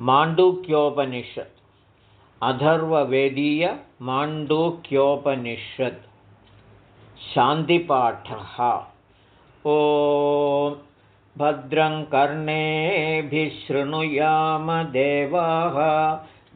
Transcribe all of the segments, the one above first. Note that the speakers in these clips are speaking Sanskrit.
माण्डूक्योपनिषत् अधर्ववेदीयमाण्डूक्योपनिषत् शान्तिपाठः। ओ भद्रं कर्णेभिशृणुयामदेवाः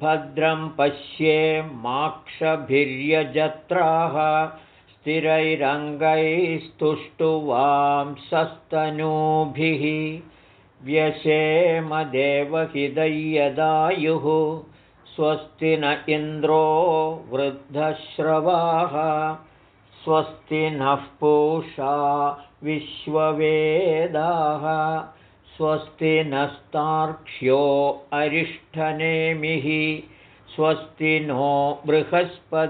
भद्रं पश्ये माक्षभिर्यजत्राः। स्थिरैरङ्गैस्तुष्टुवां सस्तनूभिः व्यशेमदेवहिदय्यदायुः स्वस्ति न इन्द्रो वृद्धश्रवाः स्वस्ति नः पूषा विश्ववेदाः स्वस्ति नस्तार्क्ष्यो अरिष्ठनेमिः स्वस्ति नो बृहस्पतिर्दधातु।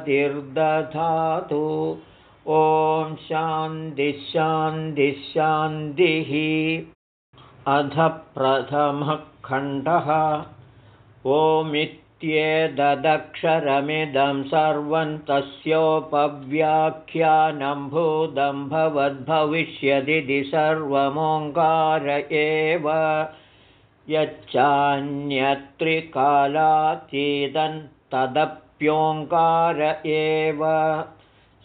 ॐ शान्तिः अध प्रथमः खण्डः ओमित्येतदक्षरमिदं सर्वं तस्योपव्याख्यानं भूतं भवद्भविष्यदिति सर्वमोङ्कार एव। यच्चान्यत्रिकालातीदं तदप्योङ्कार एव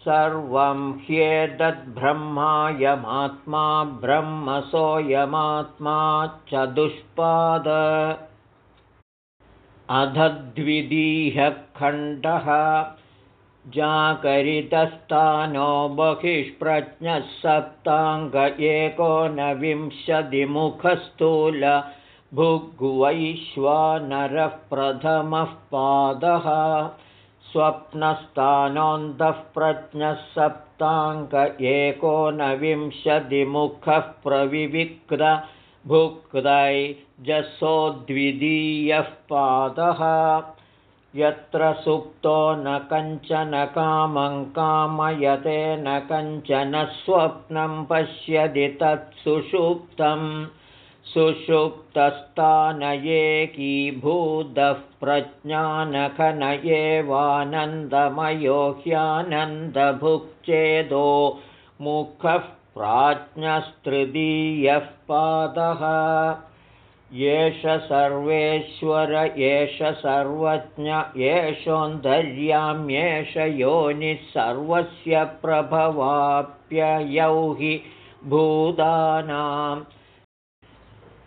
सर्वं ह्येतद्ब्रह्मायमात्मा ब्रह्मसोऽयमात्मा चतुष्पाद अधद्वितीहखण्डः जाकरितस्थानो बहिष्प्रज्ञः सप्ताङ्ग एकोनविंशतिमुखस्थूल भुग्वैश्वानरः प्रथमः पादः स्वप्नस्थानोऽन्तः प्रज्ञः सप्ताङ्क एकोनविंशतिमुखः प्रविविक्तभुक्तै जसोद्वितीयः पादः। यत्र सुप्तो न कञ्चन कामं कामयते न कञ्चन स्वप्नं पश्यति तत्सुषुप्तम् सुषुप्तस्तानयेकीभूतः प्रज्ञानखनयेवानन्दमयो ह्यानन्दभुक्चेदो मुखः प्राज्ञस्तृतीयः पादः। एष सर्वेश्वर एष सर्वज्ञ एषोन्धर्याम्येष योनिः सर्वस्य प्रभवाप्ययौ हि भूतानाम्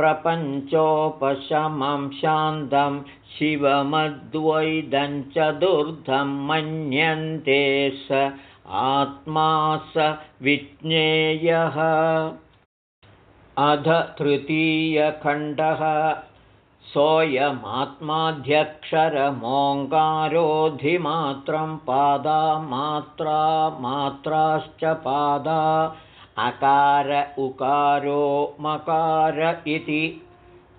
प्रपञ्चोपशमं शान्तं शिवमद्वैदं चतुर्धं मन्यन्ते स आत्मा स विज्ञेयः। अध तृतीयखण्डः। सोऽयमात्माध्यक्षरमोङ्कारोऽधिमात्रं पादा मात्रा मात्राश्च पादा अकार उकारो मकार इति।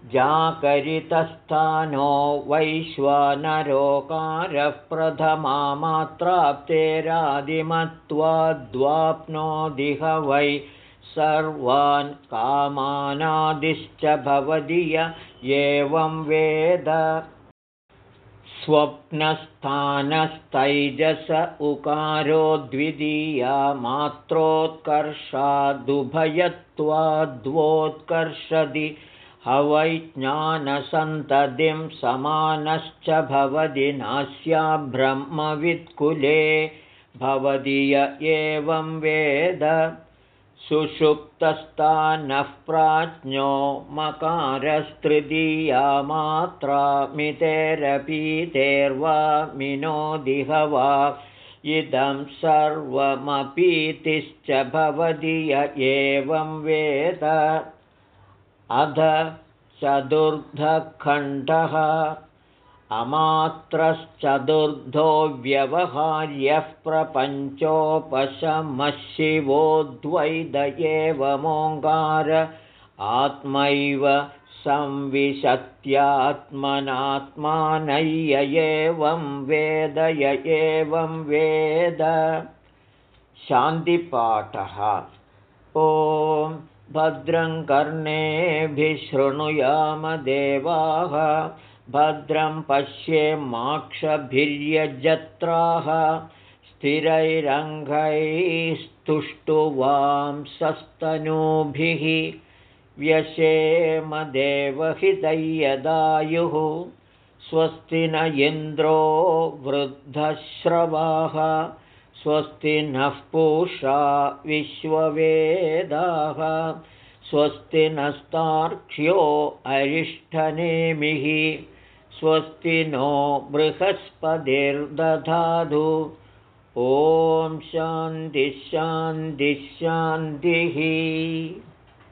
जाकरितस्थानो वैश्वानरोकारः प्रथमा मात्राप्तेरादिमत्वाद्वाप्नोदिह वै। सर्वान् कामानादिश्च भवति य एवं वेद स्वप्नस्थानस्तैजस उकारो द्वितीया मात्रोत्कर्षादुभयत्वाद्वोत्कर्षदि हवैज्ञानसन्ततिं समानश्च भवति नास्या ब्रह्मवित्कुले भवति य एवं वेद सुषुप्तस्तानः प्राज्ञो मकारस्तृतीया मात्रा मितेरपीतेर्वा मिनोदिह वा इदं सर्वमपीतिश्च भवति य एवं वेद। अध चतुर्धखण्डः अमात्रश्चतुर्धो व्यवहार्यः प्रपञ्चोपशमः शिवोद्वैद एवमोङ्कार आत्मैव संविशत्यात्मनात्मानय्य एवं वेद य एवं वेद। शान्तिपाठः। ॐ भद्रं कर्णेभिशृणुयामदेवाः भद्रं पश्येमाक्षभिर्यजत्राः स्थिरैरङ्गैस्तुष्टुवां सस्तनूभिः व्यशेमदेवहितयदायुः स्वस्ति न इन्द्रो वृद्धश्रवाः स्वस्ति नः पूषा विश्ववेदाः स्वस्ति नस्तार्क्ष्यो अरिष्ठनेमिः स्वस्ति नो बृहस्पतिर्दधातु। ॐ शान्तिः शान्तिः